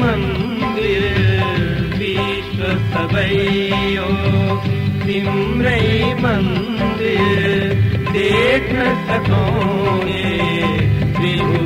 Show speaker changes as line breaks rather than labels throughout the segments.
मंदिर विश्व
सबैयो तिम्रै
मंदिर देख
सकोने त्रिभु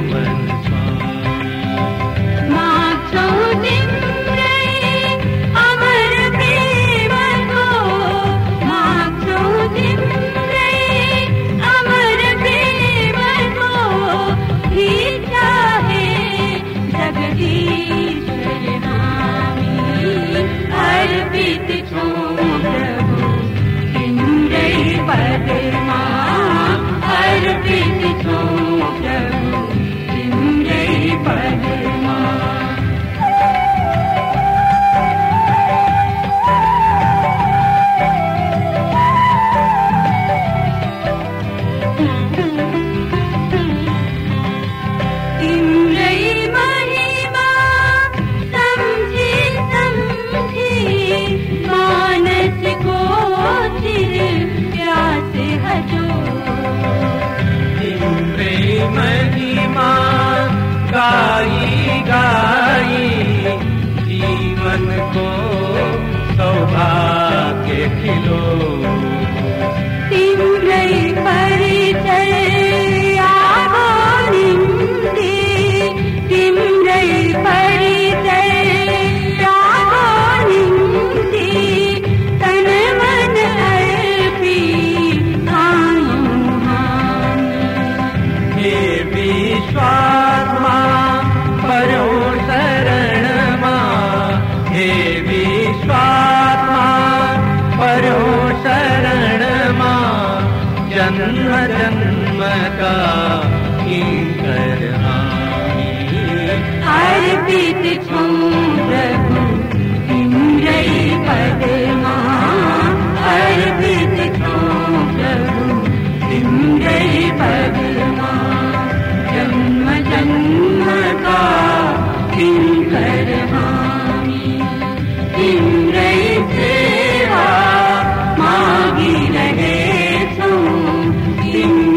गाई गाई जीवन को सौभाग्य खिलो। विश्वात्मा परो शरण माँ जन्म जन्म का कीर्तन
अर्पित छू। Thank you.